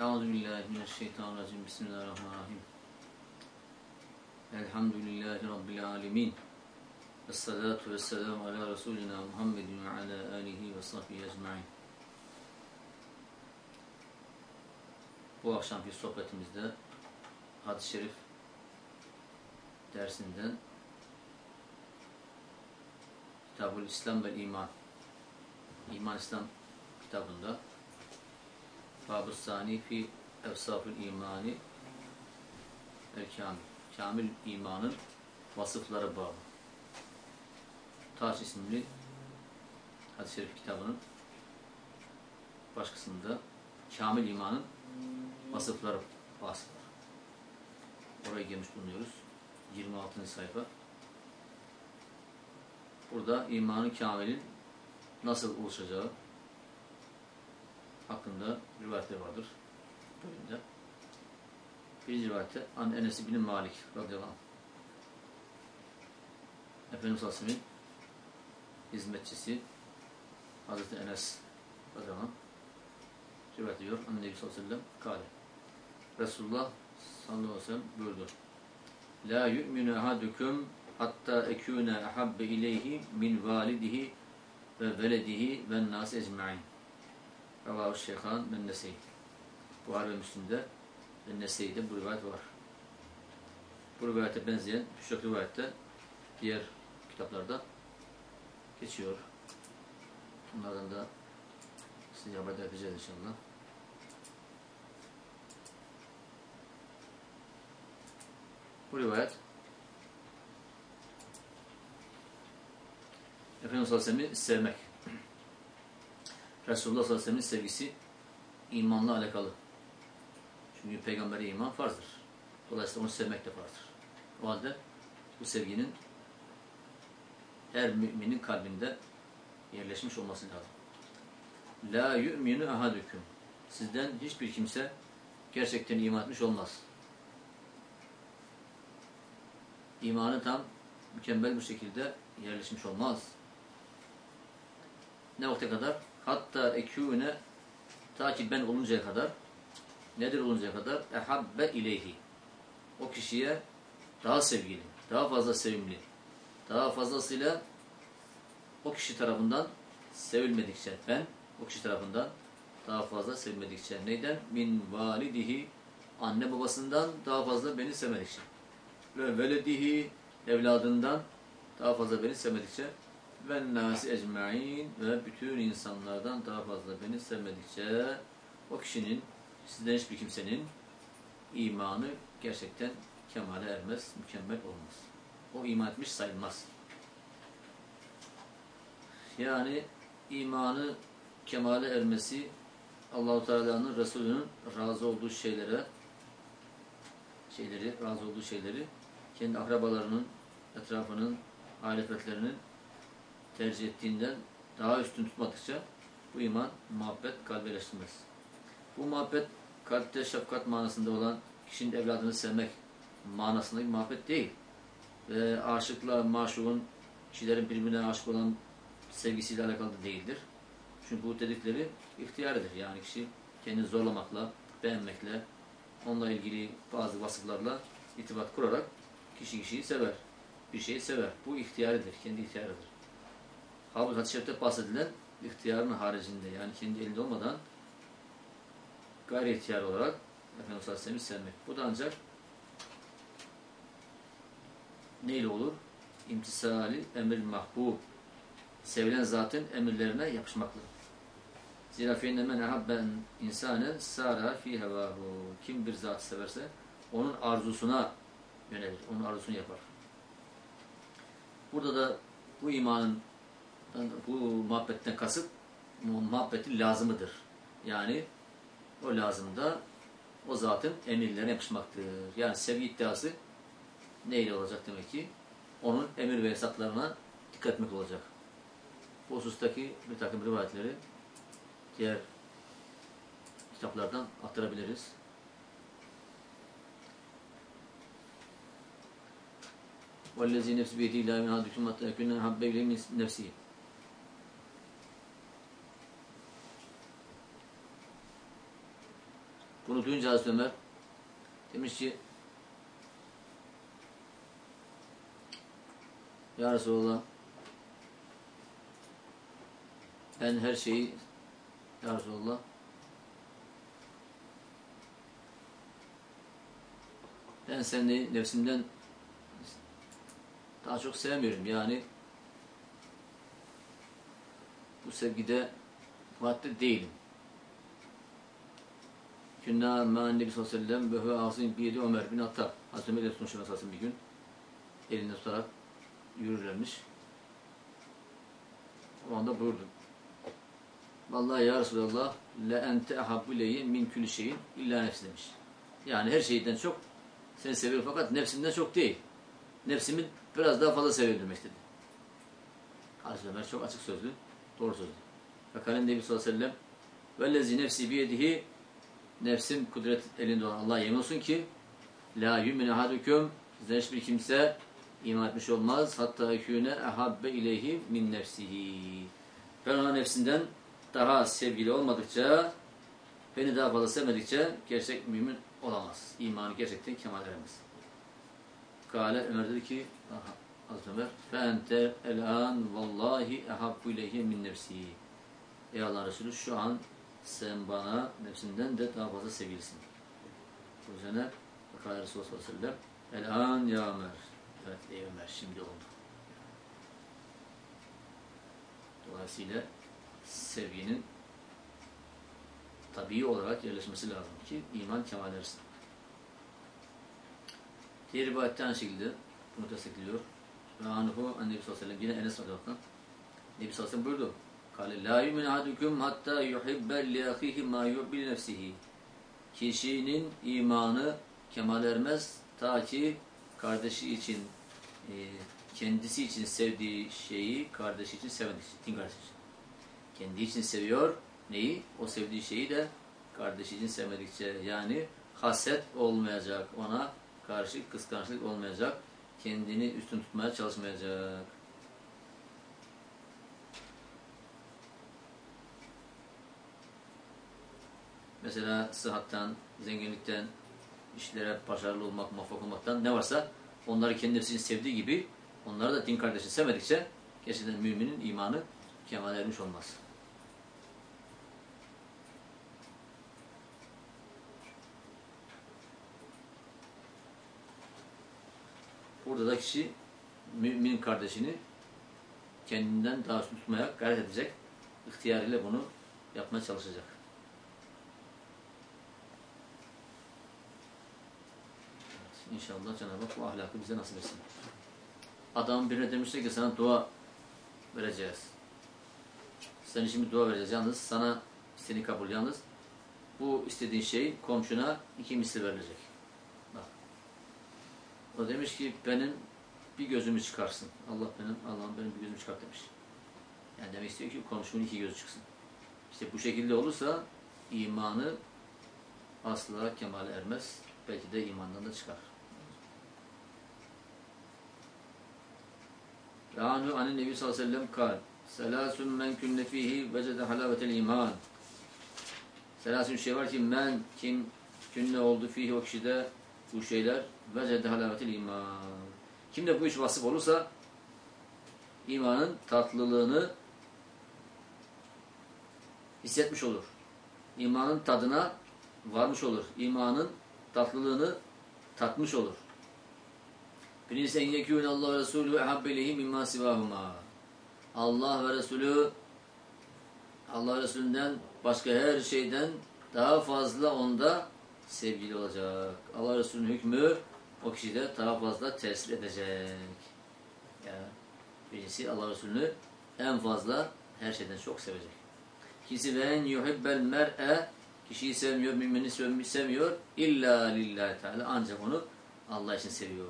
Euzubillahimineşşeytanirracim. Bismillahirrahmanirrahim. Elhamdülillahi Rabbil alemin. Esselatu vesselamu ala Resulina Muhammedin ve ala alihi ve sahbihi ecma'in. Bu akşamki sohbetimizde hadis-i şerif dersinden Kitabul İslam ve İman İman İslam kitabında Bab-ı Sani fi Evsafül İmani El Kamil imanın vasıfları babı. Taş isimli hadis-i şerif kitabının baş kısmında Kamil imanın vasıfları bahsi var. Oraya girmiş bulunuyoruz. 26. sayfa. Burada imanın kamilin nasıl oluşacağı hakkında rivayetler vardır. Bölümde. Birinci rivayette An Enes bin Malik radıyallahu anh. Efendimiz Aleyhisselam'ın hizmetçisi Hazreti Enes radıyallahu anh rivayet ediyor. Anne Nebi sallallahu aleyhi ve kâle. Resulullah sallallahu aleyhi ve sellem buyurdu. La yu'minu ahadukum hatta ekûne ahabbe ileyhi min validihi ve veledihi ve nâsi ecma'in. Ravahu Şeyhan ve Nese'yi. Buhari ve Müslim'de ve Nese'yi'de bu rivayet var. Bu rivayete benzeyen birçok rivayette diğer kitaplarda geçiyor. Bunlardan da size haber edeceğiz inşallah. Bu rivayet Efendimiz Aleyhisselam'ı sevmek. Resulullah sallallahu aleyhi ve sellem'in sevgisi imanla alakalı. Çünkü peygambere iman farzdır. Dolayısıyla onu sevmek de farzdır. O halde bu sevginin her müminin kalbinde yerleşmiş olması lazım. La yu'minu ahadukum. Sizden hiçbir kimse gerçekten iman etmiş olmaz. İmanı tam mükemmel bir şekilde yerleşmiş olmaz. Ne vakte kadar? Hatta ekûne ta ki ben oluncaya kadar nedir oluncaya kadar? Ehabbe ileyhi. O kişiye daha sevgili, daha fazla sevimli, daha fazlasıyla o kişi tarafından sevilmedikçe ben o kişi tarafından daha fazla sevilmedikçe neyden? Min validihi anne babasından daha fazla beni sevmedikçe ve veledihi evladından daha fazla beni sevmedikçe ve nasi ecmain ve bütün insanlardan daha fazla beni sevmedikçe o kişinin sizden hiçbir kimsenin imanı gerçekten kemale ermez, mükemmel olmaz. O iman etmiş sayılmaz. Yani imanı kemale ermesi Allahu Teala'nın Resulü'nün razı olduğu şeylere şeyleri, razı olduğu şeyleri kendi akrabalarının, etrafının, aile fertlerinin tercih ettiğinden daha üstün tutmadıkça bu iman muhabbet kalbe eleştirmez. Bu muhabbet kalpte şefkat manasında olan kişinin evladını sevmek manasında bir muhabbet değil. Ve aşıkla maşuğun kişilerin birbirine aşık olan sevgisiyle alakalı da değildir. Çünkü bu dedikleri ihtiyarıdır. Yani kişi kendini zorlamakla, beğenmekle, onunla ilgili bazı vasıflarla itibat kurarak kişi kişiyi sever. Bir şeyi sever. Bu ihtiyarıdır. Kendi ihtiyarıdır. Halbuki hadis-i şerifte bahsedilen ihtiyarın haricinde yani kendi elinde olmadan gayri ihtiyar olarak Efendimiz Aleyhisselam'ı sevmek. Bu da ancak neyle olur? İmtisali emir mahbub. Sevilen zatın emirlerine yapışmakla. Zira feyne men ehabben insane sara fi hevahu. Kim bir zat severse onun arzusuna yönelir. Onun arzusunu yapar. Burada da bu imanın bu muhabbetten kasıt muhabbetin lazımıdır. Yani o lazımda o zatın emirlerine yapışmaktır. Yani sevgi iddiası neyle olacak demek ki? Onun emir ve yasaklarına dikkat etmek olacak. Bu husustaki bir takım rivayetleri diğer kitaplardan aktarabiliriz. وَالَّذ۪ي نَفْسِ بِيَدِي لَا مِنْ هَدُكُمْ حَتَّى يَكُنَّ حَبَّ اِلَيْهِ مِنْ نَفْسِهِ duyunca Hazreti Ömer demiş ki Ya Resulallah ben her şeyi Ya Resulallah ben seni nefsimden daha çok sevmiyorum. Yani bu sevgide madde değilim. Künna ma'an nebi sallallahu ve sellem ve ağzın biyedi Ömer bin Attab. Hazreti Ömer'le tutmuş esasın bir gün. Elinde tutarak yürürlermiş. O anda buyurdu. Vallahi ya Resulallah le ente ahabbu min külli şeyin illa nefsi demiş. Yani her şeyden çok seni seviyorum fakat nefsimden çok değil. Nefsimi biraz daha fazla seviyorum demek istedi. Hazreti Ömer çok açık sözlü, doğru sözlü. Fekalen Nebi sallallahu aleyhi ve sellem vellezi nefsi biyedihi nefsim kudret elinde olan Allah yemin olsun ki la yu'minu ahadukum sizden hiçbir kimse iman etmiş olmaz. Hatta ekûne ehabbe ileyhi min nefsihi. Ben ona nefsinden daha sevgili olmadıkça, beni daha fazla sevmedikçe gerçek mümin olamaz. İmanı gerçekten kemal eremez. Kale Ömer dedi ki, aha, Hazreti Ömer, فَاَنْتَ الْاَنْ وَاللّٰهِ اَحَبُّ اِلَيْهِ min nefsi. Ey Allah Resulü şu an sen bana nefsinden de daha fazla sevgilisin. Bu üzerine Kale Resulullah sallallahu aleyhi ve sellem, El-an ya Ömer. Evet ey Ömer şimdi oldu. Dolayısıyla sevginin tabii olarak yerleşmesi lazım ki iman kemal ersin. Diğer rivayette şekilde bunu destekliyor. Ve anhu an Nebi sallallahu aleyhi ve sellem yine Enes radıyallahu anh Nebi sallallahu aleyhi ve sellem buyurdu. Kale la yumin ahadukum hatta yuhibbe li ahihi ma yuhibbi nefsihi. Kişinin imanı kemal ermez ta ki kardeşi için e, kendisi için sevdiği şeyi kardeşi için sevmedikçe, din kardeşi için. Kendi için seviyor neyi? O sevdiği şeyi de kardeşi için sevmedikçe yani haset olmayacak ona karşı kıskançlık olmayacak kendini üstün tutmaya çalışmayacak. Mesela sıhhattan, zenginlikten, işlere başarılı olmak, muvaffak olmaktan ne varsa onları kendi nefsinin sevdiği gibi onları da din kardeşini sevmedikçe gerçekten müminin imanı kemal ermiş olmaz. Burada da kişi mümin kardeşini kendinden daha üstün tutmaya gayret edecek. İhtiyarıyla bunu yapmaya çalışacak. Evet, inşallah Cenab-ı Hak bu ahlakı bize nasip etsin. Adam birine demişler ki sana dua vereceğiz. Sen şimdi dua vereceğiz. Yalnız sana istediğin kabul. Yalnız bu istediğin şey komşuna iki misli verilecek. Bak. O demiş ki benim bir gözümü çıkarsın. Allah benim, Allah'ım benim bir gözümü çıkart demiş. Yani demek istiyor ki komşunun iki gözü çıksın. İşte bu şekilde olursa imanı asla kemale ermez. Belki de imandan da çıkar. Ve anhu anin nebi sallallahu aleyhi ve sellem kal. Selasun men künne fihi vecede halavetel iman. Selasun şey var ki men kim künne oldu fihi o kişide bu şeyler vecede halavetel iman. Kimde bu üç vasıf olursa imanın tatlılığını hissetmiş olur. İmanın tadına varmış olur. İmanın tatlılığını tatmış olur. Birincisi en yekûne Allah ve Resulü ehabbe lehi mimma sivahuma. Allah ve Resulü Allah Resulünden başka her şeyden daha fazla onda sevgili olacak. Allah Resulü'nün hükmü o kişide daha fazla tesir edecek. Yani birisi Allah Resulü'nü en fazla her şeyden çok sevecek. Kisi ve en yuhibbel mer'e kişiyi sevmiyor, mümini sevmiyor. İlla lillahi teala ancak onu Allah için seviyor.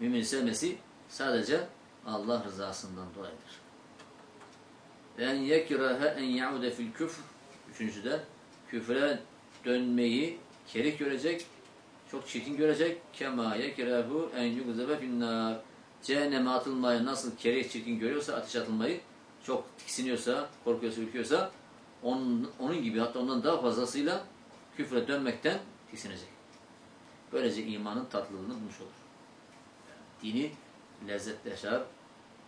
Sevmesi sadece Allah rızasından dolayıdır. En yekrahe en yaude fil küfr üçüncüsü de küfre dönmeyi kerih görecek, çok çirkin görecek. Kema yekrahu en yugzebe finnar. Cehenneme atılmayı nasıl kerih çirkin görüyorsa, ateş atılmayı çok tiksiniyorsa, korkuyorsa, ürküyorsa onun, onun gibi hatta ondan daha fazlasıyla küfre dönmekten tiksinecek. Böylece imanın tatlılığını bulmuş olur. Dini lezzetle yaşar,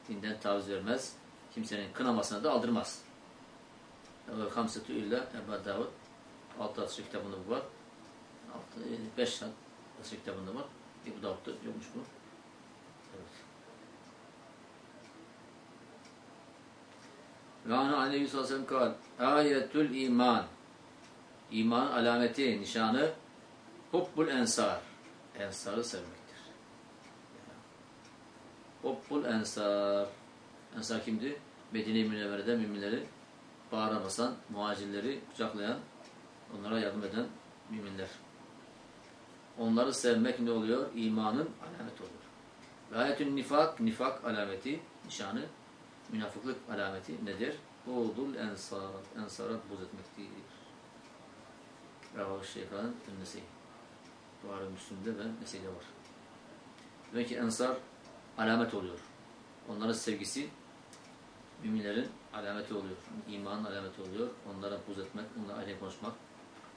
dinden taviz vermez, kimsenin kınamasına da aldırmaz. Ve hamsetü illa Ebu Davud altı asrı kitabında bu var. Altı, beş asrı kitabında var. Ebu Davud'da yokmuş bu. Evet. Ve ana aleyhi sallallahu aleyhi ve sellem. Ayetül iman. İman alameti, nişanı hubbul ensar. Ensarı sevmektir. Hubbul ensar. Ensar kimdi? Medine-i Münevvere'de müminleri bağrına basan, muhacirleri kucaklayan, onlara yardım eden müminler. Onları sevmek ne oluyor? İmanın alameti oluyor. Ve nifak, nifak alameti, nişanı, münafıklık alameti nedir? Buğdul ensar, ensara buz etmektir. Ravav Şeyh'ın. Buhari Müslüm'de ve Nese'de var. Demek ki ensar alamet oluyor. Onların sevgisi müminlerin alameti oluyor. İmanın alameti oluyor. Onlara buz etmek, onlara aleyh konuşmak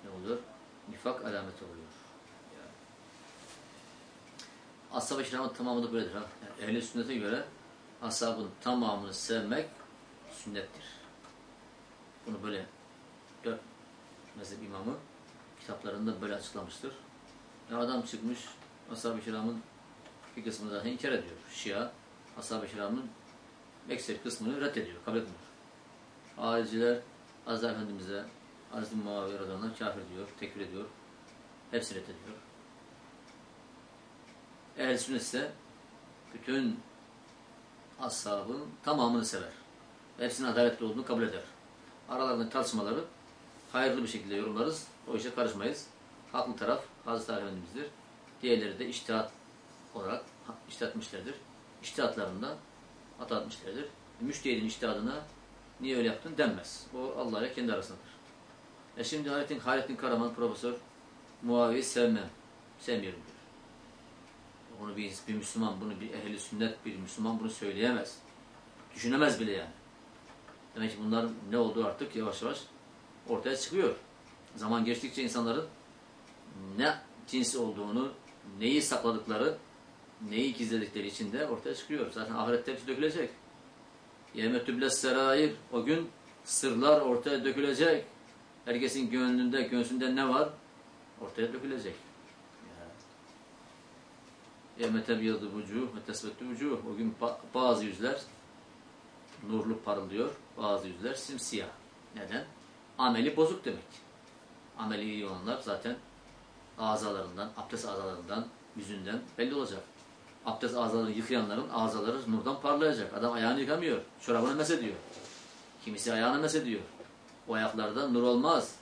ne oluyor? Nifak alameti oluyor. Yani. Ashab-ı kiramın tamamı da böyledir. Ha? Yani ehli sünnete göre ashabın tamamını sevmek sünnettir. Bunu böyle dört mezhep imamı kitaplarında böyle açıklamıştır. Ya adam çıkmış ashab-ı kiramın bir kısmını zaten inkar ediyor. Şia ashab-ı kiramın ekseri kısmını reddediyor, kabul etmiyor. Hariciler Azza Efendimiz'e Hazreti Muaviye radıyallahu kafir diyor, tekfir ediyor. Hepsini reddediyor. Ehl-i sünnet ise bütün ashabın tamamını sever. Hepsinin adaletli olduğunu kabul eder. Aralarındaki tartışmaları hayırlı bir şekilde yorumlarız. O işe karışmayız. Haklı taraf Hazreti Efendimiz'dir. Diğerleri de iştihat olarak iştihat etmişlerdir. İştihatlarında hata etmişlerdir. Müştehidin iştihadına niye öyle yaptın denmez. O Allah kendi arasındadır. E şimdi Hayrettin, Hayrettin Karaman profesör Muaviye'yi sevmem. Sevmiyorum diyor. Bunu bir, bir Müslüman, bunu bir ehli sünnet bir Müslüman bunu söyleyemez. Düşünemez bile yani. Demek ki bunların ne olduğu artık yavaş yavaş ortaya çıkıyor. Zaman geçtikçe insanların ne cinsi olduğunu, neyi sakladıkları, neyi gizledikleri için de ortaya çıkıyor. Zaten ahirette hepsi dökülecek. Yevme tübles serair. O gün sırlar ortaya dökülecek. Herkesin gönlünde, göğsünde ne var? Ortaya dökülecek. Yevme tebyyadı vucuh ve tesbettü vucuh. O gün bazı yüzler nurlu parıldıyor. Bazı yüzler simsiyah. Neden? Ameli bozuk demek. Ameli iyi olanlar zaten ağzalarından, abdest ağzalarından, yüzünden belli olacak. Abdest ağzalarını yıkayanların ağzaları nurdan parlayacak. Adam ayağını yıkamıyor. Çorabını mesediyor. Kimisi ayağını mesediyor. O ayaklarda nur olmaz.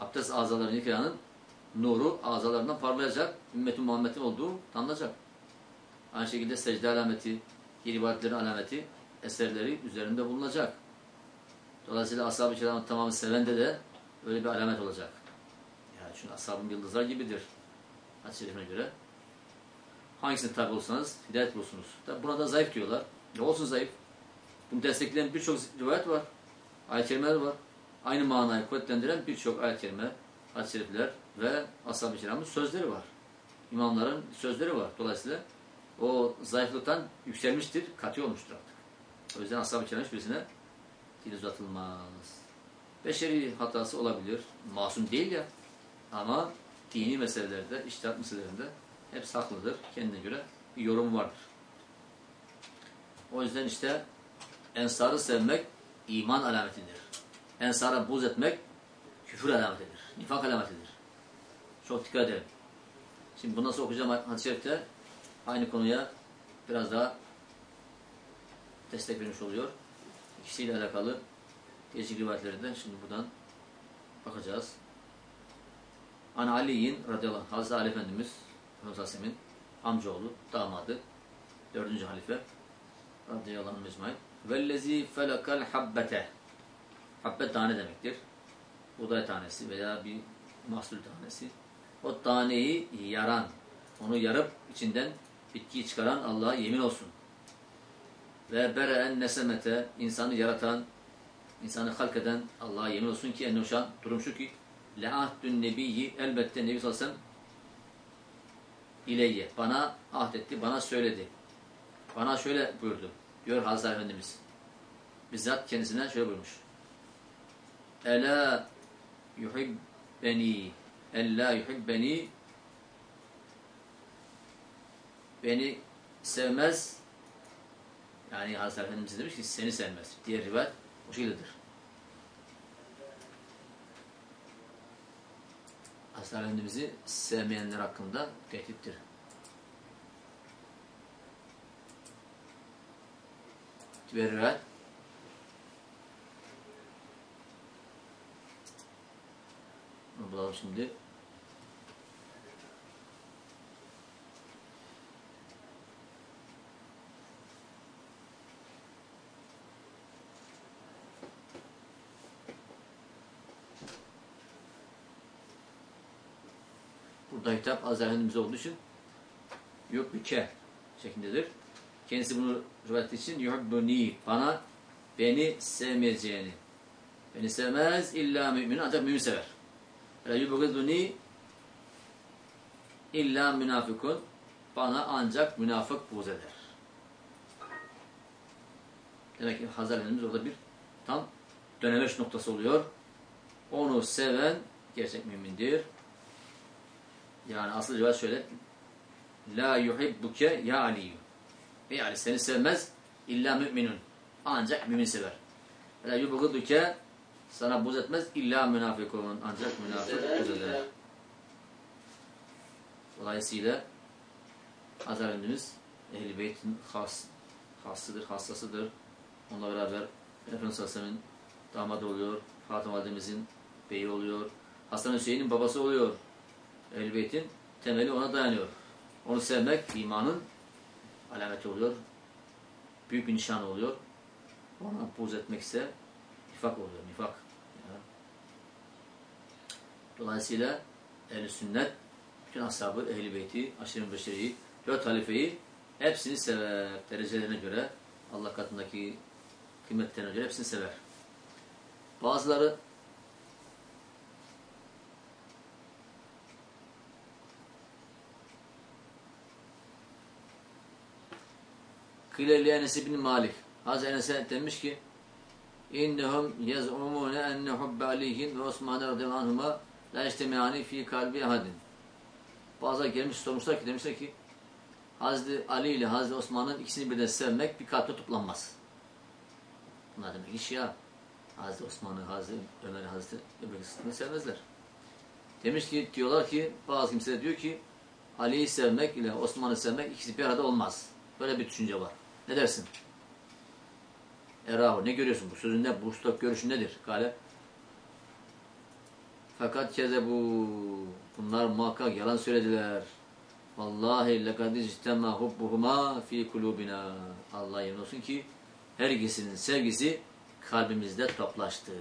Abdest ağzalarını yıkayanın nuru ağzalarından parlayacak. Ümmet-i Muhammed'in olduğu tanınacak. Aynı şekilde secde alameti, ibadetlerin alameti, eserleri üzerinde bulunacak. Dolayısıyla ashab-ı kiramın tamamı sevende de öyle bir alamet olacak. Yani çünkü ashab-ın yıldızlar gibidir. Hadis-i göre. Hangisini tabi olsanız hidayet bulursunuz. Tabi buna da zayıf diyorlar. Ne olsun zayıf? Bunu destekleyen birçok rivayet var. Ayet-i kerimeler var. Aynı manayı kuvvetlendiren birçok ayet-i kerime, hadis-i şerifler ve ashab-ı kiramın sözleri var. İmamların sözleri var. Dolayısıyla o zayıflıktan yükselmiştir, katı olmuştur artık. O yüzden ashab-ı kiram hiçbirisine dil uzatılmaz. Beşeri hatası olabilir. Masum değil ya. Ama dini meselelerde, iştihat meselelerinde hep haklıdır. Kendine göre bir yorum vardır. O yüzden işte ensarı sevmek iman alametidir. Ensara buz etmek küfür alametidir. Nifak alametidir. Çok dikkat edelim. Şimdi bunu nasıl okuyacağım hadis-i aynı konuya biraz daha destek vermiş oluyor. İkisiyle alakalı değişik rivayetlerinde şimdi buradan bakacağız. Ana Ali'nin radıyallahu anh, Hazreti Ali Efendimiz Efendimiz amcaoğlu, damadı, dördüncü halife radıyallahu anh mecmain. Vellezi felakal habbete Habbet tane demektir. Buğday tanesi veya bir mahsul tanesi. O taneyi yaran, onu yarıp içinden bitkiyi çıkaran Allah'a yemin olsun. Ve bere'en nesemete insanı yaratan, insanı halk eden Allah'a yemin olsun ki en durum şu ki le'ahdün nebiyyi elbette Nebi sallallahu aleyhi ve sellem ileyye. Bana ahdetti, bana söyledi. Bana şöyle buyurdu. Diyor Hazreti Efendimiz. Bizzat kendisine şöyle buyurmuş. Ela yuhibbeni ella yuhibbeni beni sevmez yani Hazreti Efendimiz demiş ki seni sevmez. Diğer rivayet o şekildedir. Hazreti Efendimiz'i sevmeyenler hakkında tehdittir. Diğer rivayet bulalım şimdi. Burada hitap Azrail Efendimiz olduğu için yok bir ke şeklindedir. Kendisi bunu rivayet için yuhibbuni bana beni sevmeyeceğini beni sevmez illa mümin ancak mümin sever. La yubghiduni illa münafikun bana ancak münafık buğz eder. Demek ki Hazar orada bir tam dönemeç noktası oluyor. Onu seven gerçek mümindir. Yani asıl cevap şöyle. La yuhibbuke ya Ali. Ey Ali seni sevmez illa müminun. Ancak mümin sever. La yubghiduke sana buz etmez illa münafıkun. Ancak münafık buz eder. Dolayısıyla Hazar Efendimiz Ehl-i Beyt'in has, hassıdır, hassasıdır. Onunla beraber Efendimiz Aleyhisselam'ın damadı oluyor. Fatıma Validemizin beyi oluyor. Hasan Hüseyin'in babası oluyor. Ehl-i Beyt'in temeli ona dayanıyor. Onu sevmek imanın alameti oluyor. Büyük bir nişan oluyor. Ona buz etmek nifak oluyor. Nifak. Dolayısıyla ehl sünnet bütün ashabı, ehl-i beyti, aşirin beşeriyi, dört halifeyi hepsini sever. Derecelerine göre Allah katındaki kıymetlerine göre hepsini sever. Bazıları Kıyle li Enes bin Malik. Hazreti Enes'e demiş ki İnnehum yaz'umune enne hubbe alihin ve Osman radıyallahu anhuma la istemiyani fi kalbi ahadin. Bazıları gelmiş sormuşlar ki demişler ki Hazreti Ali ile Hazreti Osman'ın ikisini birden sevmek bir kalpte toplanmaz. Bunlar demek iş ya. Hazreti Osman'ı, Hazreti Ömer'i, Hazreti Ebu sevmezler. Demiş ki diyorlar ki bazı kimseler diyor ki Ali'yi sevmek ile Osman'ı sevmek ikisi bir arada olmaz. Böyle bir düşünce var. Ne dersin? Erahu ne görüyorsun? Bu sözünde Burç'ta görüşün nedir? Gale. Fakat keze bu bunlar muhakkak yalan söylediler. Vallahi lekad ictema hubbuhuma fi kulubina. Allah yemin olsun ki her ikisinin sevgisi kalbimizde toplaştı,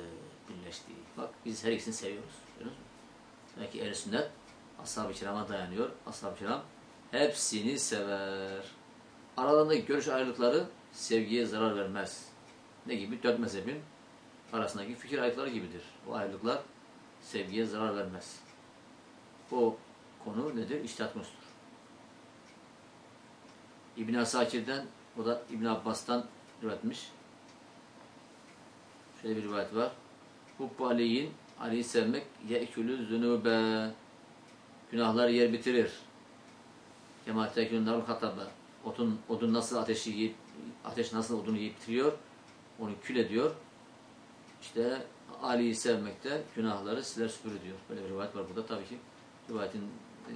birleşti. Bak biz her ikisini seviyoruz. Görüyor musun? Demek ki ehl sünnet ashab-ı kirama dayanıyor. Ashab-ı kiram hepsini sever. Aralarındaki görüş ayrılıkları sevgiye zarar vermez. Ne gibi? Dört mezhebin arasındaki fikir ayrılıkları gibidir. O ayrılıklar sevgiye zarar vermez. O konu nedir? İçtihat konusudur. İbn Asakir'den, o da İbn Abbas'tan üretmiş. Şöyle bir rivayet var. Hubbu Ali'yin Ali'yi sevmek ye'külü zünube günahlar yer bitirir. Kema tekülün narul hatabe Otun, odun nasıl ateşi yiyip, ateş nasıl odunu yiyip bitiriyor, onu kül ediyor. İşte Ali'yi sevmekte günahları siler süpürür diyor. Böyle bir rivayet var burada. Tabii ki rivayetin e,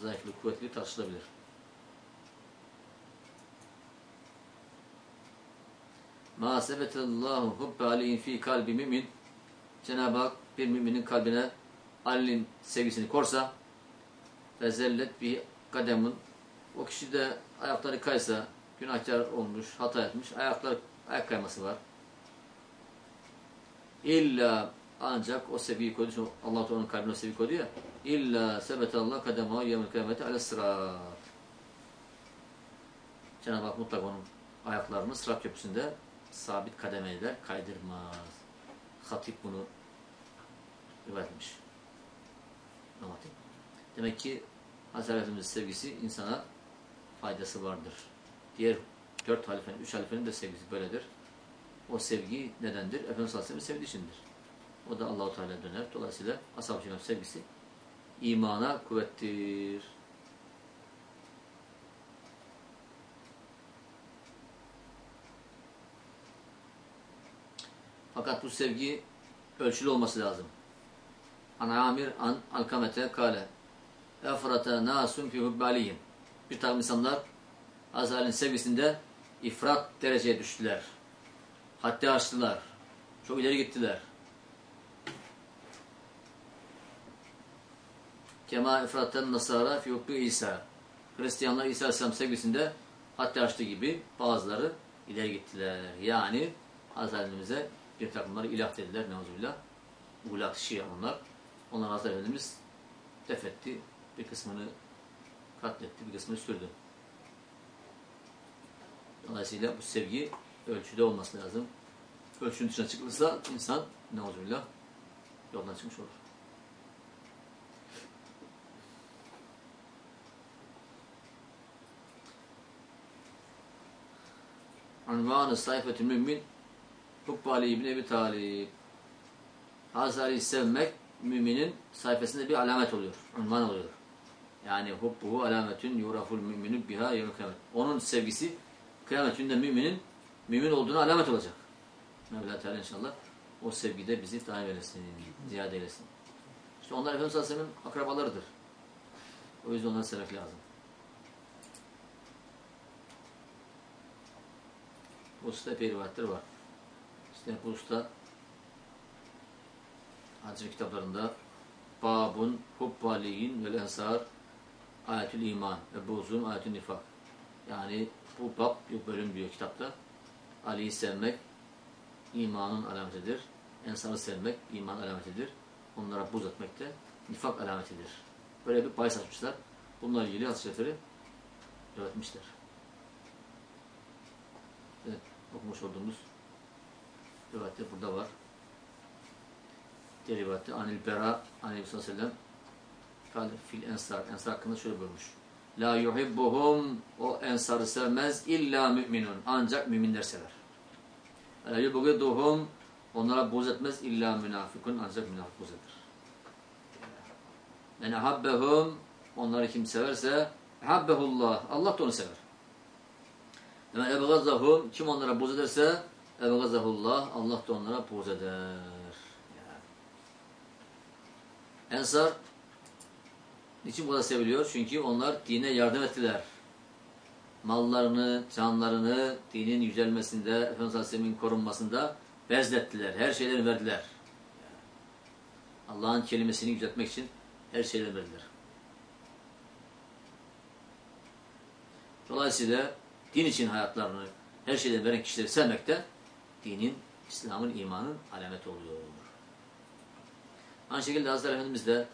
zayıflığı, kuvvetli tartışılabilir. Ma sebetallahu hubbe aliyin fi kalbi mümin Cenab-ı Hak bir müminin kalbine Ali'nin sevgisini korsa ve zellet bir kademun o kişi de ayakları kaysa günahkar olmuş, hata etmiş, ayaklar ayak kayması var. İlla ancak o seviyeyi koydu. Allah onun kalbine o seviyeyi koydu ya. İlla sebetallah kademahu yevmel kıyameti ale sırat. Cenab-ı Hak mutlaka onun ayaklarını sırat köprüsünde sabit kademeliler kaydırmaz. Hatip bunu rivayet etmiş. Demek ki Hazreti Efendimiz'in sevgisi insana faydası vardır. Diğer dört halifenin, üç halifenin de sevgisi böyledir. O sevgi nedendir? Efendimiz Aleyhisselam'ın sevdiği içindir. O da Allahu Teala döner. Dolayısıyla ashab-ı sevgisi imana kuvvettir. Fakat bu sevgi ölçülü olması lazım. An Amir an Alkamete kale Efrata nasun fi hubbalihim Bir takım insanlar Azrail'in sevgisinde ifrat dereceye düştüler. Haddi aştılar. Çok ileri gittiler. Kema ifratten nasara fi hubbi İsa. Hristiyanlar İsa Aleyhisselam sevgisinde haddi aştı gibi bazıları ileri gittiler. Yani Azrail'imize bir takımları ilah dediler. Neuzubillah. Ulak, Şia onlar. Onlar Hazreti Efendimiz defetti. Bir kısmını katletti, bir kısmını sürdü. Dolayısıyla bu sevgi ölçüde olması lazım. Ölçünün dışına çıkılırsa insan neuzubillah yoldan çıkmış olur. Unvanı sayfetü mümin Hubbu Ali İbni Ebi Talib Hazreti sevmek müminin sayfasında bir alamet oluyor. Unvan oluyor. Yani hubbuhu alametün yuraful müminin biha yevmi kıyamet. Onun sevgisi kıyamet günde müminin mümin olduğuna alamet olacak. Mevla Teala inşallah o sevgide bizi daim eylesin, ziyade eylesin. İşte onlar Efendimiz Aleyhisselam'ın akrabalarıdır. O yüzden onları sevmek lazım. Bu usta epey rivayetler var. İşte bu usta hadis kitaplarında Babun Hubbaliyin vel Ensar Ayetül İman ve Buzun Ayetül Nifak yani bu bab bir bölüm diyor kitapta. Ali'yi sevmek imanın alametidir. Ensar'ı sevmek iman alametidir. Onlara buz etmek de nifak alametidir. Böyle bir bahis açmışlar. Bununla ilgili hadis şerifleri öğretmişler. Evet, okumuş olduğumuz rivayette burada var. Diğer rivayette Anil Bera, Anil sallallahu aleyhi ve fil ensar, ensar hakkında şöyle buyurmuş. La yuhibbuhum o ensarı sevmez illa müminun. Ancak müminler sever. La yubgiduhum onlara buz etmez illa münafikun. Ancak münafık buz eder. Men ahabbehum onları kim severse habbehullah. Allah da onu sever. Men ebgazahum kim onlara buz ederse ebgazahullah. Allah da onlara buz eder. Ensar niçin bu kadar seviliyor? Çünkü onlar dine yardım ettiler. Mallarını, canlarını dinin yücelmesinde, Efendimiz Aleyhisselam'ın korunmasında bezlettiler. Her şeyleri verdiler. Allah'ın kelimesini yüceltmek için her şeyleri verdiler. Dolayısıyla din için hayatlarını her şeyden veren kişileri sevmek de dinin, İslam'ın, imanın alameti oluyor. Aynı şekilde Hazreti Efendimiz de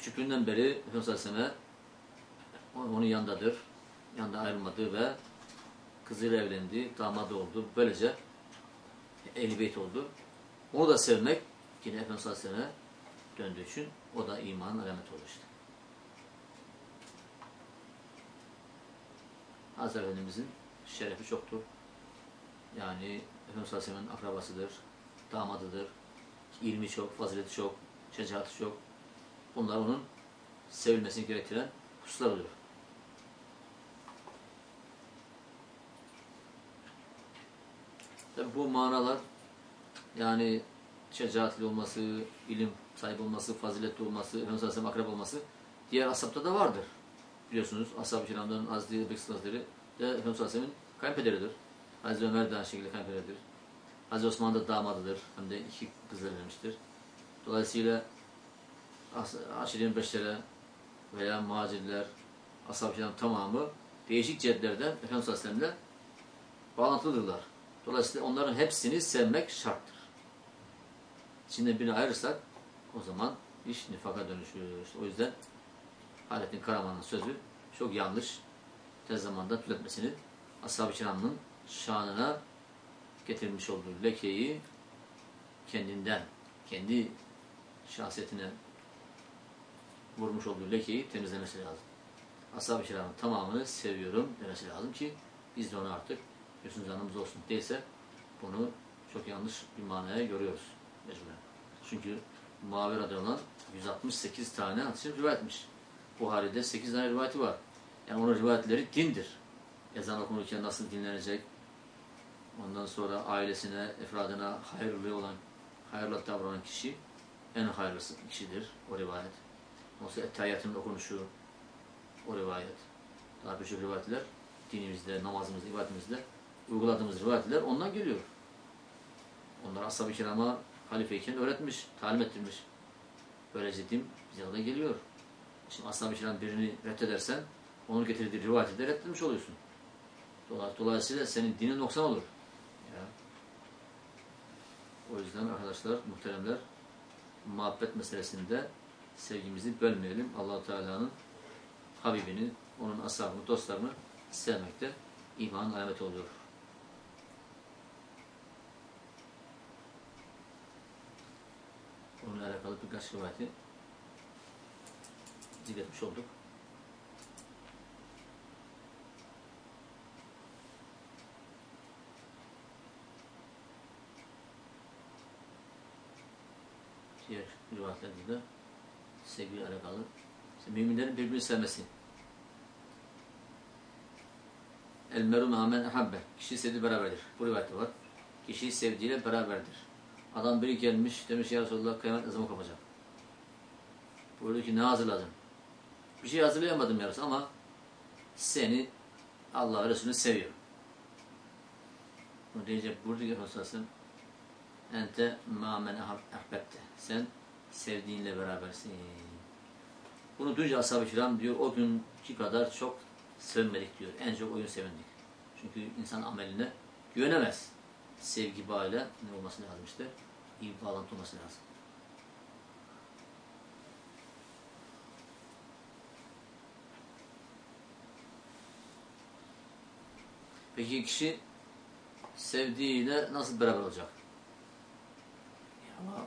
küçüklüğünden beri Efendimiz Aleyhisselam'a onun yanındadır. Yanında ayrılmadı ve kızıyla evlendi, damadı oldu. Böylece ehl oldu. Onu da sevmek yine Efendimiz Aleyhisselam'a döndüğü için o da imanın alameti oldu işte. Hazreti Efendimizin şerefi çoktur. Yani Efendimiz Aleyhisselam'ın akrabasıdır, damadıdır, ilmi çok, fazileti çok, şecaatı çok. Bunlar onun sevilmesini gerektiren hususlar oluyor. Tabi bu manalar yani şecaatli olması, ilim sahibi olması, faziletli olması, Efendimiz Aleyhisselam akrab olması diğer ashabta da vardır. Biliyorsunuz ashab-ı kiramların Hazreti Ebu Hazretleri de Efendimiz Aleyhisselam'ın kayınpederidir. Hazreti Ömer de aynı şekilde kayınpederidir. Hazreti Osman da damadıdır. Hem de iki kız vermiştir. Dolayısıyla Aşirin Beşlere veya muhacirler, ashab-ı tamamı değişik cihetlerden Efendimiz Aleyhisselam'la bağlantılıdırlar. Dolayısıyla onların hepsini sevmek şarttır. İçinden birini ayırırsak o zaman iş nifaka dönüşür. İşte o yüzden Hayrettin Karaman'ın sözü çok yanlış. Tez zamanda düzeltmesini Ashab-ı Kiram'ın şanına getirmiş olduğu lekeyi kendinden, kendi şahsiyetine vurmuş olduğu lekeyi temizlemesi lazım. Ashab-ı kiramın tamamını seviyorum demesi lazım ki biz de onu artık Hüsnü canımız olsun değilse bunu çok yanlış bir manaya görüyoruz mecburen. Çünkü Muavi radıyallahu anh 168 tane hadis rivayet etmiş. Buhari'de 8 tane rivayeti var. Yani onun rivayetleri dindir. Ezan okunurken nasıl dinlenecek? Ondan sonra ailesine, efradına hayırlı olan, hayırlı davranan kişi en hayırlısı kişidir o rivayet. Ondan ettehiyyatın okunuşu o rivayet. Daha birçok rivayetler dinimizde, namazımızda, ibadetimizde uyguladığımız rivayetler ondan geliyor. Onlar ashab-ı kirama halifeyken öğretmiş, talim ettirmiş. Böylece din bize de geliyor. Şimdi ashab-ı kiram birini reddedersen onun getirdiği rivayeti de reddetmiş oluyorsun. Dolayısıyla senin dinin noksan olur. Ya. O yüzden arkadaşlar, muhteremler muhabbet meselesinde sevgimizi bölmeyelim. allah Teala'nın Habibini, onun ashabını, dostlarını sevmekte iman alameti oluyor. Onunla alakalı birkaç rivayeti zikretmiş olduk. Diğer rivayetlerde de sevgiyle alakalı işte müminlerin birbirini sevmesi. El meru ma'men ehabbe. Kişi sevdiği beraberdir. Bu rivayette var. Kişi sevdiğiyle beraberdir. Adam biri gelmiş demiş ya Resulullah kıyamet ne zaman kopacak? Buyurdu ki ne hazırladın? Bir şey hazırlayamadım ya Resulullah ama seni Allah ve Resulü'nü seviyorum. Bunu deyince burada ki Resulullah ente ma'men ahbebte. Sen sevdiğinle berabersin. Bunu duyunca ashab-ı kiram diyor o günkü kadar çok sevmedik diyor. En çok oyun sevindik. Çünkü insan ameline güvenemez. Sevgi bağıyla ne olması lazım işte? İyi bağlantı olması lazım. Peki kişi sevdiğiyle nasıl beraber olacak? Ama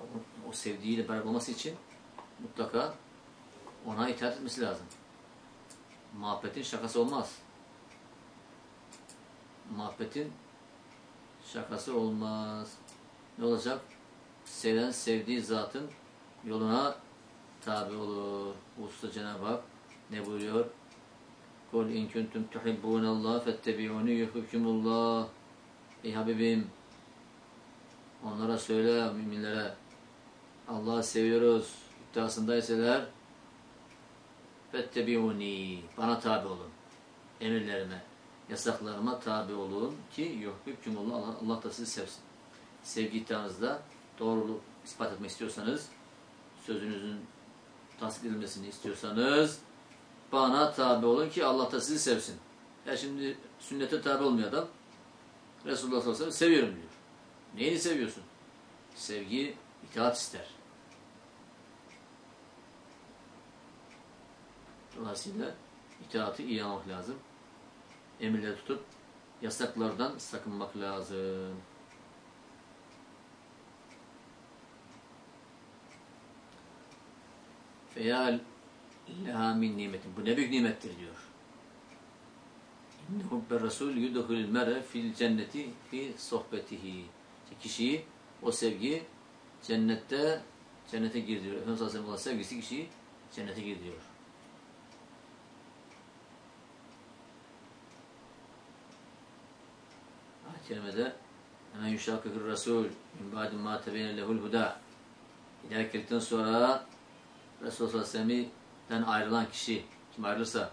sevdiğiyle beraber olması için mutlaka ona itaat etmesi lazım. Muhabbetin şakası olmaz. Muhabbetin şakası olmaz. Ne olacak? Seven sevdiği zatın yoluna tabi olur. Usta Cenab-ı Hak ne buyuruyor? Kul in kuntum tuhibbunallah fettebi'uni yuhibkumullah. Ey Habibim onlara söyle müminlere Allah'ı seviyoruz iddiasındaysalar Fettebiuni. Bana tabi olun. Emirlerime, yasaklarıma tabi olun ki yuhbibkumullah Allah, Allah da sizi sevsin. Sevgi iddianızda doğruluk ispat etmek istiyorsanız, sözünüzün tasdik edilmesini istiyorsanız bana tabi olun ki Allah da sizi sevsin. Ya şimdi sünnete tabi olmuyor adam. Resulullah sallallahu aleyhi ve sellem seviyorum diyor. Neyini seviyorsun? Sevgi itaat ister. Dolayısıyla itaati iyi almak lazım. Emirleri tutup yasaklardan sakınmak lazım. Feya leha min nimetin. Bu ne büyük nimettir diyor. İnne hubbe rasul yudhulul mere fil cenneti fi sohbetihi. Kişiyi o sevgi cennette cennete girdiriyor. Efendimiz Aleyhisselam sevgisi kişiyi cennete girdiriyor. kerimede hemen yuşakıkır Resul min ba'di ma tebeyne lehul huda hidayet geldikten sonra Resul sallallahu aleyhi ayrılan kişi kim ayrılırsa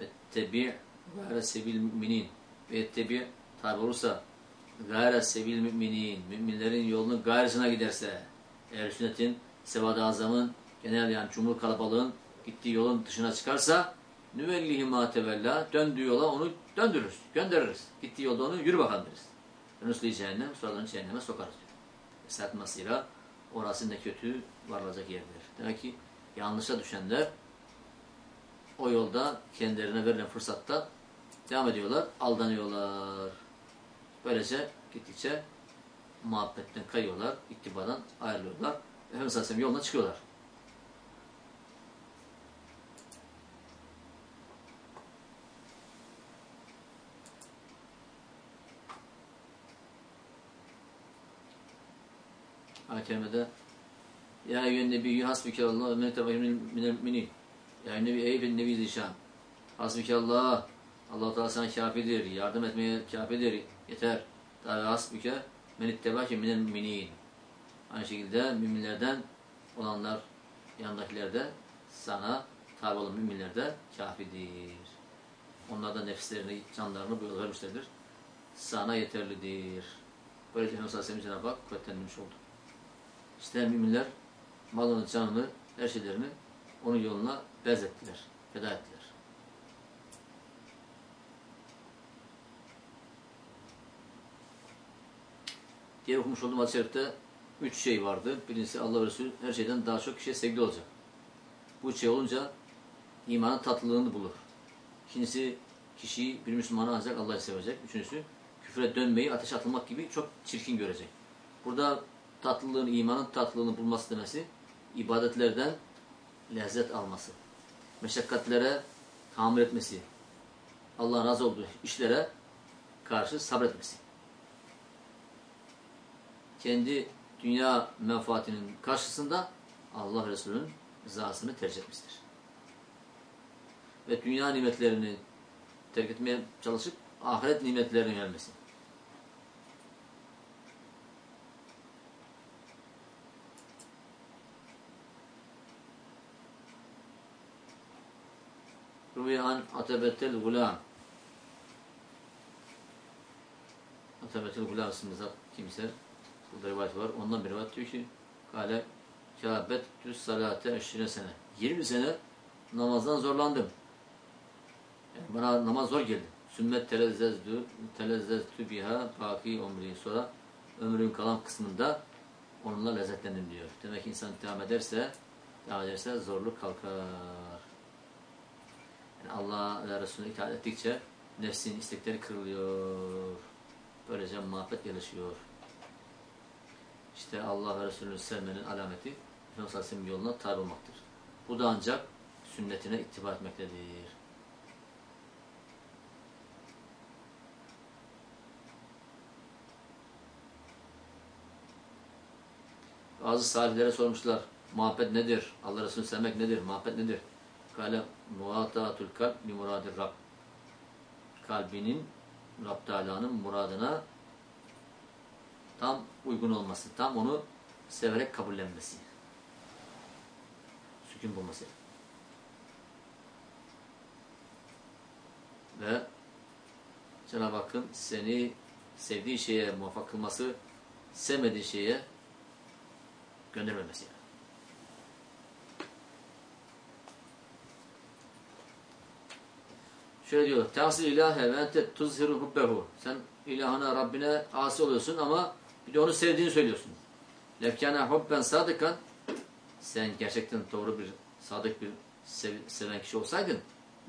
ve tebi gayre sebil müminin ve tebi tabi olursa gayre sebil müminin müminlerin yolunun gayrısına giderse eğer sünnetin sevad-ı azamın genel yani cumhur kalabalığın gittiği yolun dışına çıkarsa nüvellihi ma tevella döndüğü yola onu döndürürüz, göndeririz. Gittiği yolda onu yürü bakalım deriz. Nusli cehennem, sonradan cehenneme sokarız diyor. Esat masira orası ne kötü varılacak yerdir. Demek ki yanlışa düşenler o yolda kendilerine verilen fırsatta devam ediyorlar, aldanıyorlar. Böylece gittikçe muhabbetten kayıyorlar, ittibadan ayrılıyorlar. Efendimiz Aleyhisselam yoluna çıkıyorlar. Ayet-i Kerime'de Ya eyyühen nebiyyü hasbikallah ve minel minin Ya eyyühen nebiyyü eyyühen nebiyyü zişan Hasbikallah Allah-u Teala sana kafidir, yardım etmeye kafidir, Yeter. Tabi hasbike men ittebaki minel müminin Aynı şekilde müminlerden olanlar yandakiler de sana tabi olan müminler de kafidir. Onlar da nefislerini, canlarını bu yola vermişlerdir. Sana yeterlidir. Böylece Efendimiz Aleyhisselam Cenab-ı Hak kuvvetlendirmiş oldu. İşte müminler malını, canını, her şeylerini onun yoluna bezettiler, feda ettiler. Diye okumuş olduğum hadis-i üç şey vardı. Birincisi Allah Resulü her şeyden daha çok kişiye sevgili olacak. Bu üç şey olunca imanın tatlılığını bulur. İkincisi kişiyi bir Müslümanı ancak Allah'ı sevecek. Üçüncüsü küfre dönmeyi ateşe atılmak gibi çok çirkin görecek. Burada tatlılığın, imanın tatlılığını bulması demesi ibadetlerden lezzet alması. Meşakkatlere tahammül etmesi. Allah'ın razı olduğu işlere karşı sabretmesi. Kendi dünya menfaatinin karşısında Allah Resulü'nün rızasını tercih etmiştir. Ve dünya nimetlerini terk etmeye çalışıp ahiret nimetlerine gelmesi. Rüviye an Atebetel Gulam Atebetel Gulam isimli zat kimse burada rivayet var. Ondan bir rivayet diyor ki Kale Kâbet tüs salate eşrine sene. 20 sene namazdan zorlandım. Yani bana namaz zor geldi. Sümmet telezzezdu telezzeztu biha baki umri. Sonra ömrün kalan kısmında onunla lezzetlendim diyor. Demek ki insan devam ederse devam ederse zorluk kalkar. Yani Allah ve Resulüne itaat ettikçe nefsin istekleri kırılıyor. Böylece muhabbet gelişiyor. İşte Allah ve Resulü'nü sevmenin alameti Efendimiz Aleyhisselam yoluna tabi olmaktır. Bu da ancak sünnetine ittiba etmektedir. Bazı sahabilere sormuşlar. Muhabbet nedir? Allah Resulü sevmek nedir? Muhabbet nedir? Kale muatatul kalb li muradir Rab. Kalbinin Rab Teala'nın muradına tam uygun olması, tam onu severek kabullenmesi. Sükun bulması. Ve Cenab-ı Hakk'ın seni sevdiği şeye muvaffak kılması, sevmediği şeye göndermemesi. Şöyle diyor. Tahsil ilahe ve ente tuzhiru hubbehu. Sen ilahına, Rabbine asi oluyorsun ama bir de onu sevdiğini söylüyorsun. Lefkâne hubben sadıkan sen gerçekten doğru bir, sadık bir sev, seven kişi olsaydın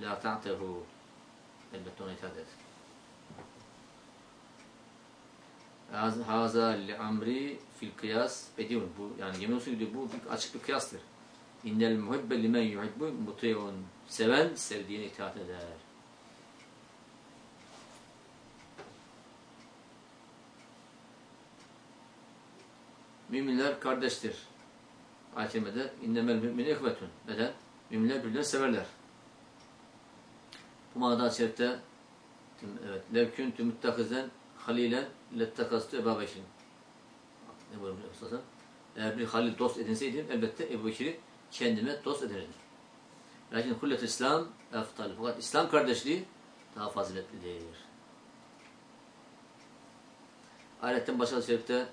la ta'tehu elbette ona itaat et. Haza li amri fil kıyas bediun. Bu yani yemin olsun diyor bu açık bir kıyastır. İnnel muhibbe limen yuhibbu muti'un. Seven sevdiğine itaat eder. Müminler kardeştir. Kerime'de innemel mümini ihvetun. Neden? Müminler birbirlerini severler. Bu manada şerifte evet lev kuntu muttakizen halilen lettekastu Ebu Bekir'in. Ne buyurmuş Mustafa? Eğer bir halil dost edinseydim elbette Ebu Bekir'i kendime dost ederdim. Lakin hullet İslam eftal. Fakat İslam kardeşliği daha faziletlidir. Ayetten başka şerifte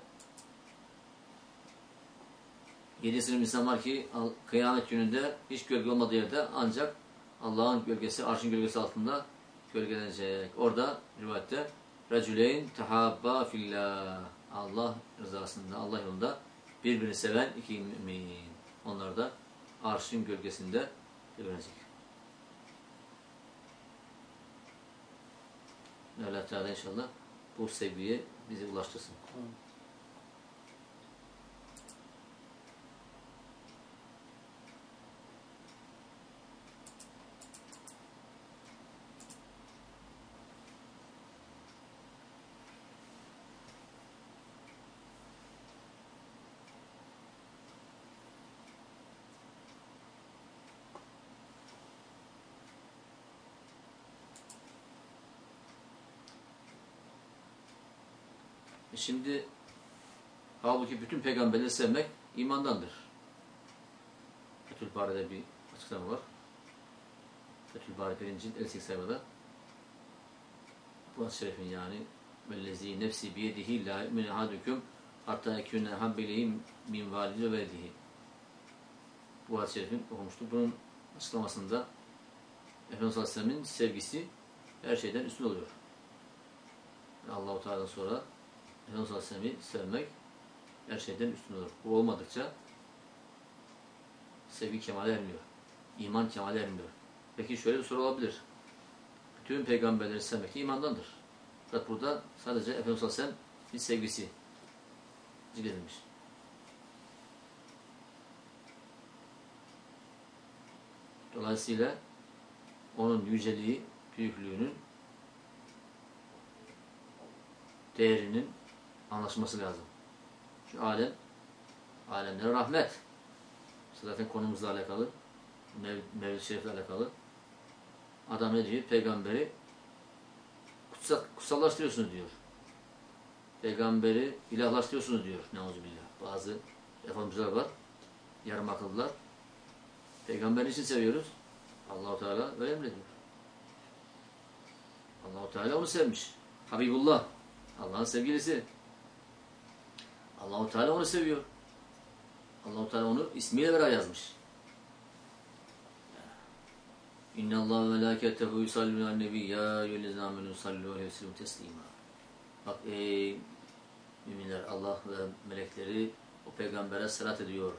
Sınıf insan var ki kıyamet gününde hiç gölge olmadığı yerde ancak Allah'ın gölgesi, arşın gölgesi altında gölgelenecek. Orada rivayette Recüleyn tehabba fillah Allah rızasında, Allah yolunda birbirini seven iki mümin. Onlar da arşın gölgesinde gölgelenecek. Allah Teala inşallah bu sevgiye bizi ulaştırsın. Hı. Şimdi halbuki bütün peygamberleri sevmek imandandır. Fethül Bari'de bir açıklama var. Fethül Bari 1. cilt 58 sayfada. Bu hadis-i şerifin yani vellezî nefsi biyedihi la yu'minu ahadukum hatta yekûne habbeleyhim min validi ve veledihi. Bu hadis-i şerifin okumuştuk. Bunun açıklamasında Efendimiz Aleyhisselam'ın sevgisi her şeyden üstün oluyor. Allah-u Teala'dan sonra Efendimiz Aleyhisselam'ı sevmek her şeyden üstün olur. Bu olmadıkça sevgi kemale ermiyor. İman kemale ermiyor. Peki şöyle bir soru olabilir. Bütün peygamberleri sevmek imandandır. Fakat burada sadece Efendimiz Aleyhisselam bir sevgisi zikredilmiş. Dolayısıyla onun yüceliği, büyüklüğünün değerinin anlaşılması lazım. Şu alem, alemlere rahmet. Zaten konumuzla alakalı, Mev Mevlid Şerif'le alakalı. Adam ne diyor? Peygamberi kutsal, kutsallaştırıyorsunuz diyor. Peygamberi ilahlaştırıyorsunuz diyor. Neuzubillah. Bazı reformcular var. Yarım akıllılar. Peygamberi için seviyoruz. Allahu Teala öyle emrediyor. Allahu Teala onu sevmiş. Habibullah. Allah'ın sevgilisi. Allahu Teala onu seviyor. Allahu Teala onu ismiyle beraber yazmış. İnna Allah ve melâketehu yusallûne al nebi ya eyyühellezîne âmenû aleyhi ve sellem teslîmâ. Bak ey müminler Allah ve melekleri o peygambere salat ediyor.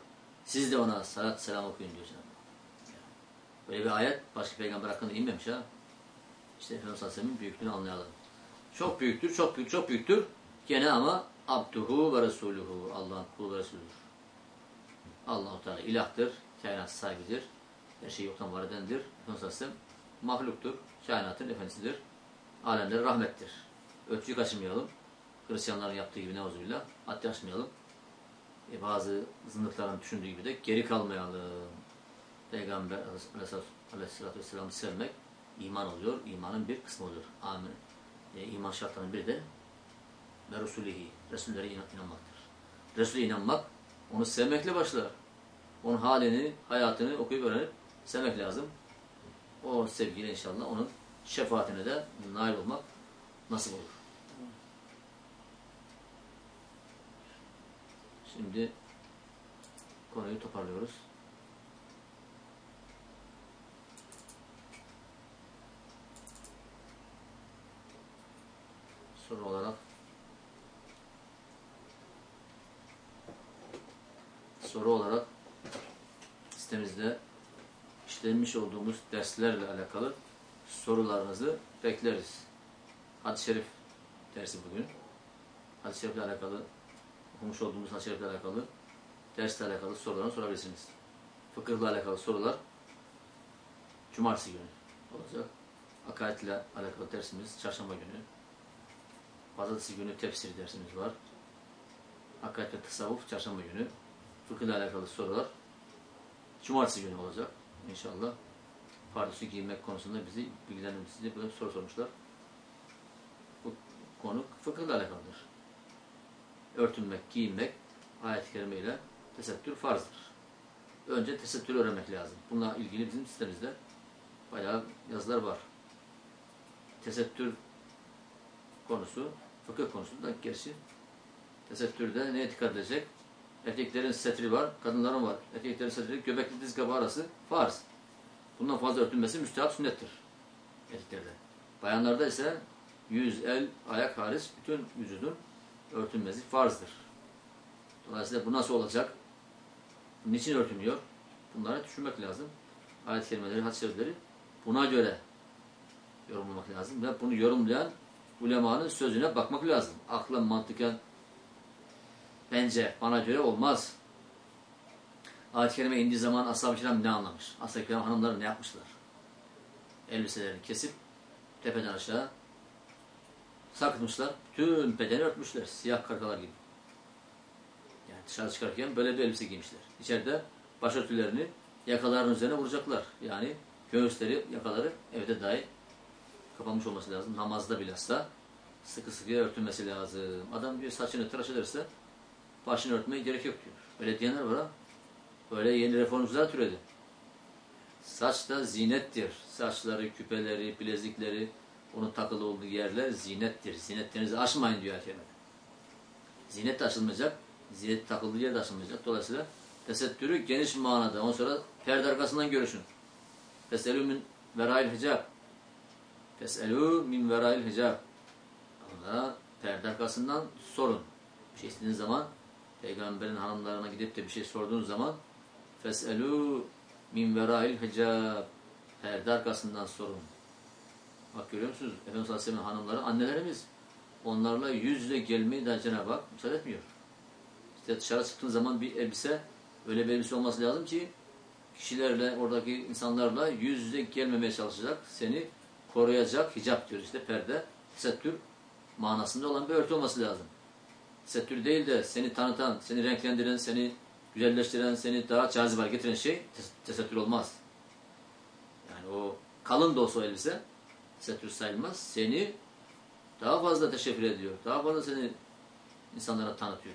Siz de ona salat selam okuyun diyor Cenab-ı Böyle bir ayet başka peygamber hakkında inmemiş ha. İşte Efendimiz Aleyhisselam'ın büyüklüğünü anlayalım. Çok büyüktür, çok büyük, çok büyüktür. Gene ama abduhu ve resuluhu. Allah'ın kulu ve resuludur. Allah-u Teala ilahtır, kainat sahibidir. Her şeyi yoktan var edendir. Efendimiz mahluktur, kainatın efendisidir. Alemlere rahmettir. Ölçüyü kaçırmayalım. Hristiyanların yaptığı gibi neuzubillah. Haddi aşmayalım. E, bazı zındıkların düşündüğü gibi de geri kalmayalım. Peygamber aleyhissalatü vesselam'ı sevmek iman oluyor. İmanın bir kısmı oluyor. Amin. E, iman şartlarının biri de ve Resulihi. Resullere inanmaktır. Resul'e inanmak onu sevmekle başlar. Onun halini, hayatını okuyup öğrenip sevmek lazım. O sevgiyle inşallah onun şefaatine de nail olmak nasip olur. Şimdi konuyu toparlıyoruz. Soru olarak soru olarak sitemizde işlenmiş olduğumuz derslerle alakalı sorularınızı bekleriz. Hadis-i Şerif dersi bugün. Hadis-i Şerif'le alakalı okumuş olduğumuz hadis-i Şerif'le alakalı dersle alakalı sorularını sorabilirsiniz. Fıkıhla alakalı sorular cumartesi günü olacak. Akaidle alakalı dersimiz çarşamba günü. Pazartesi günü tefsir dersimiz var. Akaid ve tasavvuf çarşamba günü. Fıkıhla alakalı sorular cumartesi günü olacak inşallah. Pardüsü giymek konusunda bizi bilgilendirmesi böyle soru sormuşlar. Bu konu fıkıhla alakalıdır. Örtünmek, giyinmek ayet-i kerime tesettür farzdır. Önce tesettürü öğrenmek lazım. Bununla ilgili bizim sitemizde bayağı yazılar var. Tesettür konusu, fıkıh konusunda gerçi tesettürde neye dikkat edecek? Erkeklerin setri var, kadınların var. Erkeklerin setri göbekli diz kabağı arası farz. Bundan fazla örtülmesi müstehap sünnettir. Erkeklerde. Bayanlarda ise yüz, el, ayak hariç bütün vücudun örtülmesi farzdır. Dolayısıyla bu nasıl olacak? Niçin örtülmüyor? Bunları düşünmek lazım. Ayet-i kerimeleri, hadis-i buna göre yorumlamak lazım. Ve bunu yorumlayan ulemanın sözüne bakmak lazım. Akla, mantıken bence bana göre olmaz. Ayet-i kerime indiği zaman ashab-ı ne anlamış? Ashab-ı hanımları ne yapmışlar? Elbiselerini kesip tepeden aşağı sarkıtmışlar. Tüm bedeni örtmüşler. Siyah kargalar gibi. Yani dışarı çıkarken böyle bir elbise giymişler. İçeride başörtülerini yakaların üzerine vuracaklar. Yani göğüsleri, yakaları evde dahi kapanmış olması lazım. Namazda bilhassa sıkı sıkı örtülmesi lazım. Adam diyor saçını tıraş ederse başını örtmeye gerek yok diyor. Öyle diyenler var ha. Böyle yeni reformcular türedi. Saç da zinettir. Saçları, küpeleri, bilezikleri, onun takılı olduğu yerler zinettir. Zinetlerinizi aşmayın diyor ayet Zinet de aşılmayacak. Zinet takıldığı yer de aşılmayacak. Dolayısıyla tesettürü geniş manada. Ondan sonra perde arkasından görüşün. Feselü min verail hicab. Feselü min verail hicab. Onlara perde arkasından sorun. Bir şey istediğiniz zaman peygamberin hanımlarına gidip de bir şey sorduğunuz zaman feselü min verail hicab. Perde arkasından sorun. Bak görüyor musunuz? Efendimiz Aleyhisselam'ın hanımları annelerimiz. Onlarla yüz yüze gelmeyi de Cenab-ı Hak müsaade etmiyor. İşte dışarı çıktığın zaman bir elbise öyle bir elbise olması lazım ki kişilerle, oradaki insanlarla yüz yüze gelmemeye çalışacak. Seni koruyacak hicap diyor işte perde. Tesettür manasında olan bir örtü olması lazım. Tesettür değil de seni tanıtan, seni renklendiren, seni güzelleştiren, seni daha cazip getiren şey tesettür olmaz. Yani o kalın da olsa elbise tesettür sayılmaz. Seni daha fazla teşekkür ediyor. Daha fazla seni insanlara tanıtıyor.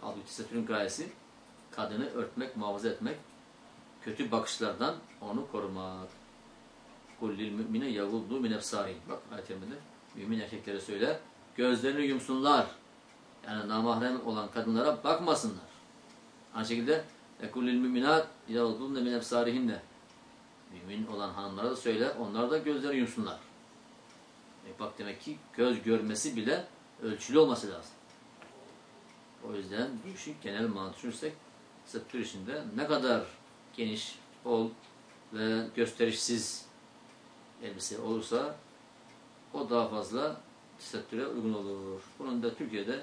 Halbuki tesettürün gayesi kadını örtmek, muhafaza etmek, kötü bakışlardan onu korumak. Kullil mümine yavuldu min efsari. Bak ayet Mümin erkeklere söyle. Gözlerini yumsunlar. Yani namahrem olan kadınlara bakmasınlar. Aynı şekilde kullil müminat yavuldu min efsarihinne. Mümin olan hanımlara da söyle. Onlar da gözlerini yumsunlar. E bak demek ki göz görmesi bile ölçülü olması lazım. O yüzden bu işi genel mantık düşünürsek sektör işinde ne kadar geniş, bol ve gösterişsiz elbise olursa o daha fazla sektöre uygun olur. Bunun da Türkiye'de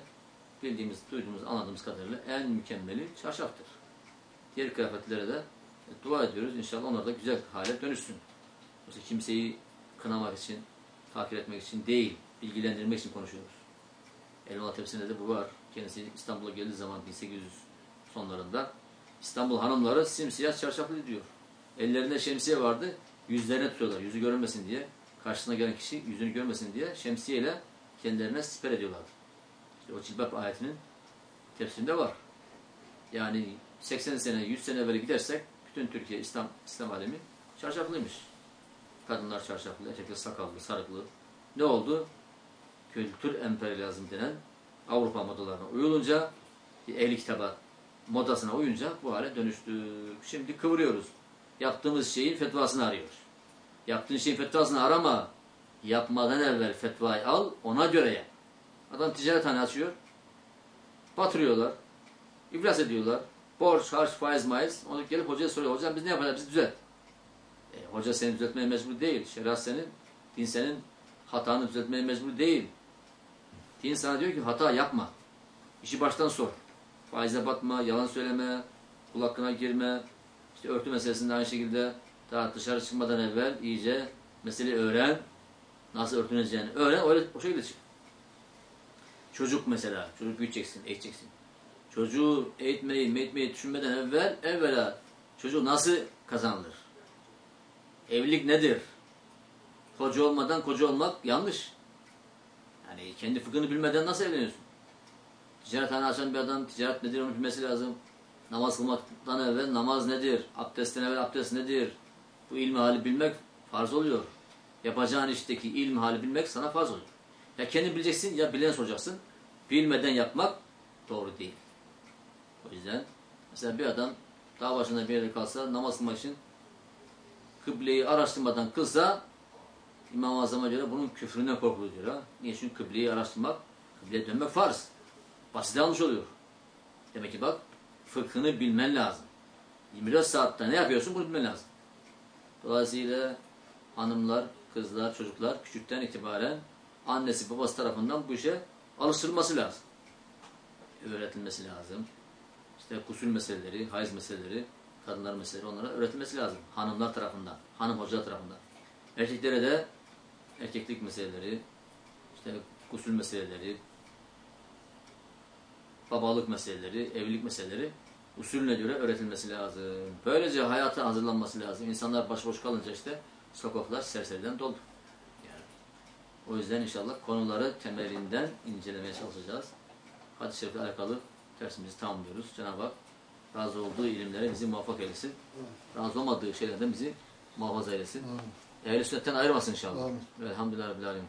bildiğimiz, duyduğumuz, anladığımız kadarıyla en mükemmeli çarşaftır. Diğer kıyafetlere de dua ediyoruz. İnşallah onlar da güzel hale dönüşsün. Yoksa kimseyi kınamak için, takip etmek için değil, bilgilendirmek için konuşuyoruz. Elmalı tepsinde de bu var. Kendisi İstanbul'a geldiği zaman 1800 sonlarında İstanbul hanımları simsiyah çarşaflı diyor. Ellerinde şemsiye vardı. Yüzlerine tutuyorlar. Yüzü görünmesin diye. Karşısına gelen kişi yüzünü görmesin diye şemsiyeyle kendilerine siper ediyorlar. İşte o cilbap ayetinin tefsirinde var. Yani 80 sene, 100 sene evvel gidersek bütün Türkiye, İslam, İslam alemi çarşaflıymış. Kadınlar çarşaflı, erkekler sakallı, sarıklı. Ne oldu? Kültür emperyalizm denen Avrupa modalarına uyulunca ehli kitaba modasına uyunca bu hale dönüştük. Şimdi kıvırıyoruz. Yaptığımız şeyin fetvasını arıyoruz. Yaptığın şeyin fetvasını arama. Yapmadan evvel fetvayı al, ona göre yap. Adam ticarethane açıyor. Batırıyorlar. İflas ediyorlar. Borç, harç, faiz, maiz. Onu gelip hocaya soruyor. Hocam biz ne yapacağız? Biz düzelt. E, hoca seni düzeltmeye mecbur değil. Şeriat senin, din senin hatanı düzeltmeye mecbur değil. Din sana diyor ki hata yapma. İşi baştan sor. Faize batma, yalan söyleme, kul hakkına girme. İşte örtü meselesinde aynı şekilde daha dışarı çıkmadan evvel iyice meseleyi öğren. Nasıl örtüneceğini öğren, öyle o şekilde çık. Çocuk mesela, çocuk büyüteceksin, eğiteceksin. Çocuğu eğitmeyi, eğitmeyi düşünmeden evvel, evvela çocuğu nasıl kazanılır? Evlilik nedir? Koca olmadan koca olmak yanlış. Yani kendi fıkhını bilmeden nasıl evleniyorsun? Ticarethane açan bir adam ticaret nedir onu bilmesi lazım. Namaz kılmaktan evvel namaz nedir? Abdestten evvel abdest nedir? Bu ilmi hali bilmek farz oluyor. Yapacağın işteki ilmi hali bilmek sana farz oluyor. Ya kendin bileceksin ya bilen soracaksın. Bilmeden yapmak doğru değil. O yüzden mesela bir adam dağ başında bir yere kalsa namaz kılmak için kıbleyi araştırmadan kılsa İmam-ı Azam'a göre bunun küfrüne korkulur diyor. Ha? Niye? Çünkü kıbleyi araştırmak, kıbleye dönmek farz. Basit yanlış oluyor. Demek ki bak fıkhını bilmen lazım. 24 saatte ne yapıyorsun bunu bilmen lazım. Dolayısıyla hanımlar, kızlar, çocuklar küçükten itibaren annesi babası tarafından bu işe alıştırılması lazım. Öğretilmesi lazım. İşte kusül meseleleri, hayız meseleleri, kadınlar meseleleri onlara öğretilmesi lazım. Hanımlar tarafından, hanım hoca tarafından. Erkeklere de erkeklik meseleleri, işte kusül meseleleri, babalık meseleleri, evlilik meseleleri usulüne göre öğretilmesi lazım. Böylece hayata hazırlanması lazım. İnsanlar başboş kalınca işte sokaklar serseriden doldu. O yüzden inşallah konuları temelinden incelemeye çalışacağız. Hadis-i şerifle alakalı dersimizi tamamlıyoruz. Cenab-ı Hak razı olduğu ilimlere bizi muvaffak eylesin. Razı olmadığı şeylerden bizi muhafaza eylesin. Ehl-i sünnetten ayırmasın inşallah. Amin. Velhamdülillah Rabbil Alemin.